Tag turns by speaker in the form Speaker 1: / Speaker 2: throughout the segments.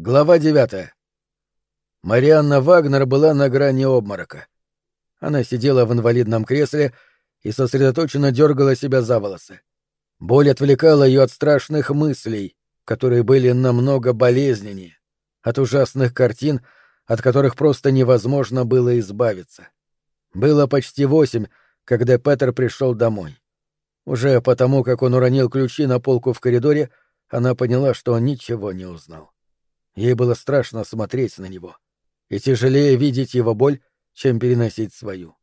Speaker 1: Глава девятая. Марианна Вагнер была на грани обморока. Она сидела в инвалидном кресле и сосредоточенно дергала себя за волосы. Боль отвлекала ее от страшных мыслей, которые были намного болезненнее, от ужасных картин, от которых просто невозможно было избавиться. Было почти восемь, когда Петер пришел домой. Уже потому, как он уронил ключи на полку в коридоре, она поняла, что он ничего не узнал. Ей было страшно смотреть на него. И тяжелее видеть его боль, чем переносить свою.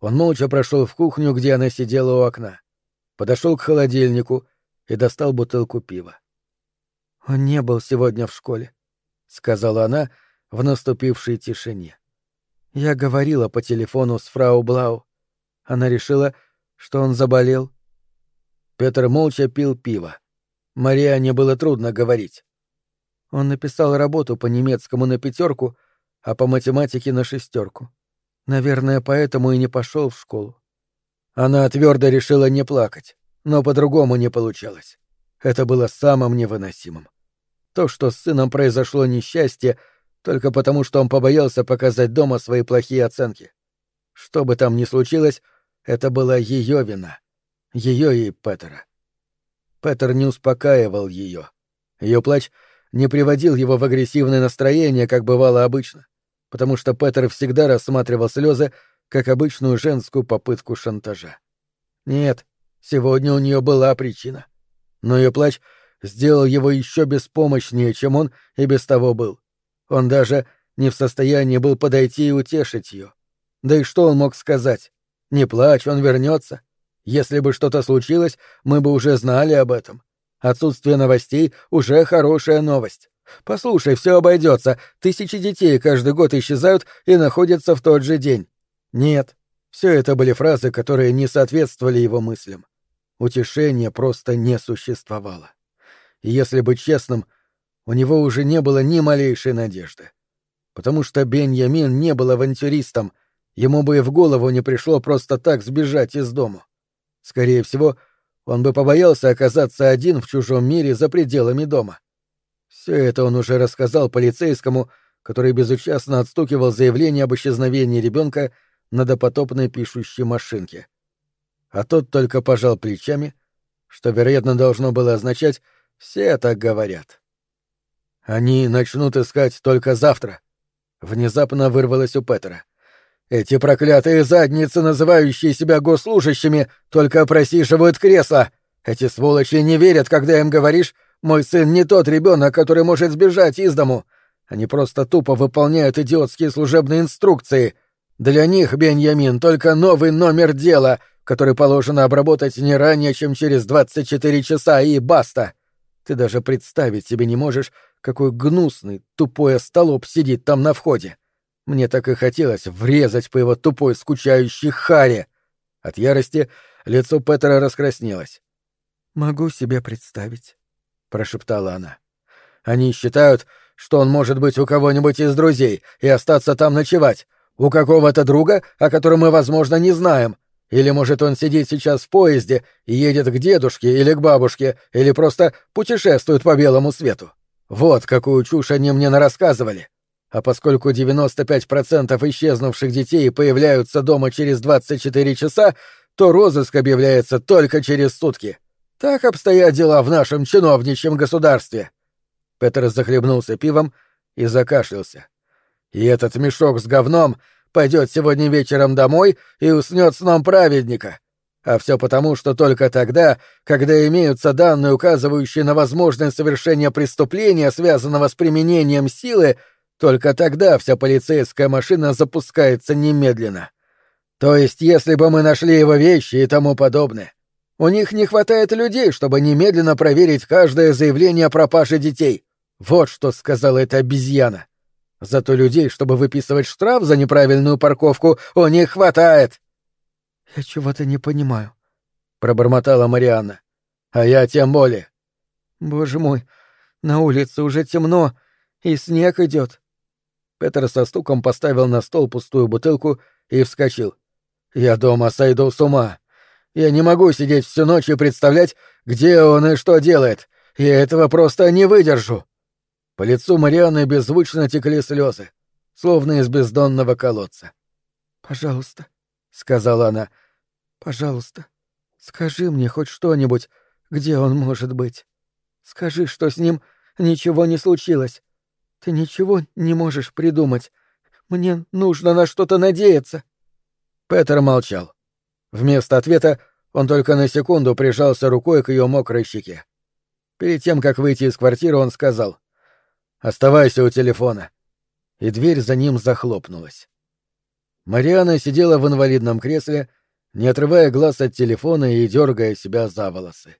Speaker 1: Он молча прошел в кухню, где она сидела у окна. Подошел к холодильнику и достал бутылку пива. «Он не был сегодня в школе», — сказала она в наступившей тишине. «Я говорила по телефону с фрау Блау. Она решила, что он заболел». Петр молча пил пиво. Мариане было трудно говорить. Он написал работу по немецкому на пятерку, а по математике на шестерку. Наверное, поэтому и не пошел в школу. Она твердо решила не плакать, но по-другому не получалось. Это было самым невыносимым. То, что с сыном произошло несчастье, только потому, что он побоялся показать дома свои плохие оценки. Что бы там ни случилось, это была ее вина. Ее и Петера. Петер не успокаивал ее. Ее плач — не приводил его в агрессивное настроение, как бывало обычно, потому что Петер всегда рассматривал слезы как обычную женскую попытку шантажа. Нет, сегодня у нее была причина. Но ее плач сделал его еще беспомощнее, чем он и без того был. Он даже не в состоянии был подойти и утешить ее. Да и что он мог сказать? Не плачь, он вернется. Если бы что-то случилось, мы бы уже знали об этом. Отсутствие новостей — уже хорошая новость. Послушай, все обойдется. Тысячи детей каждый год исчезают и находятся в тот же день. Нет, все это были фразы, которые не соответствовали его мыслям. Утешения просто не существовало. И если быть честным, у него уже не было ни малейшей надежды. Потому что Беньямин не был авантюристом, ему бы и в голову не пришло просто так сбежать из дому. Скорее всего, он бы побоялся оказаться один в чужом мире за пределами дома. Все это он уже рассказал полицейскому, который безучастно отстукивал заявление об исчезновении ребенка на допотопной пишущей машинке. А тот только пожал плечами, что, вероятно, должно было означать «все так говорят». «Они начнут искать только завтра», — внезапно вырвалось у Петера. — эти проклятые задницы, называющие себя госслужащими, только просиживают кресла. Эти сволочи не верят, когда им говоришь, мой сын не тот ребенок, который может сбежать из дому. Они просто тупо выполняют идиотские служебные инструкции. Для них, Беньямин, только новый номер дела, который положено обработать не ранее, чем через 24 часа, и баста. Ты даже представить себе не можешь, какой гнусный, тупой остолоп сидит там на входе. Мне так и хотелось врезать по его тупой, скучающей харе. От ярости лицо Петера раскраснелось. «Могу себе представить», — прошептала она. «Они считают, что он может быть у кого-нибудь из друзей и остаться там ночевать, у какого-то друга, о котором мы, возможно, не знаем. Или, может, он сидит сейчас в поезде и едет к дедушке или к бабушке, или просто путешествует по белому свету. Вот какую чушь они мне нарассказывали. А поскольку 95% исчезнувших детей появляются дома через 24 часа, то розыск объявляется только через сутки. Так обстоят дела в нашем чиновничьем государстве. Петр захлебнулся пивом и закашлялся. И этот мешок с говном пойдет сегодня вечером домой и уснет сном праведника. А все потому, что только тогда, когда имеются данные, указывающие на возможность совершения преступления, связанного с применением силы, только тогда вся полицейская машина запускается немедленно. То есть, если бы мы нашли его вещи и тому подобное. У них не хватает людей, чтобы немедленно проверить каждое заявление о пропаже детей. Вот что сказала эта обезьяна. Зато людей, чтобы выписывать штраф за неправильную парковку, у них хватает. — Я чего-то не понимаю, — пробормотала Марианна. — А я тем более. — Боже мой, на улице уже темно, и снег идет. Петер со стуком поставил на стол пустую бутылку и вскочил. «Я дома сойду с ума. Я не могу сидеть всю ночь и представлять, где он и что делает. Я этого просто не выдержу». По лицу Марианы беззвучно текли слезы, словно из бездонного колодца.
Speaker 2: «Пожалуйста», — сказала она, — «пожалуйста, скажи мне хоть что-нибудь, где он может быть. Скажи, что с ним ничего не случилось. Ты ничего не можешь придумать. Мне нужно на что-то надеяться».
Speaker 1: Петер молчал. Вместо ответа он только на секунду прижался рукой к ее мокрой щеке. Перед тем, как выйти из квартиры, он сказал «Оставайся у телефона». И дверь за ним захлопнулась. Мариана сидела в инвалидном кресле, не отрывая глаз от телефона и дергая себя за волосы.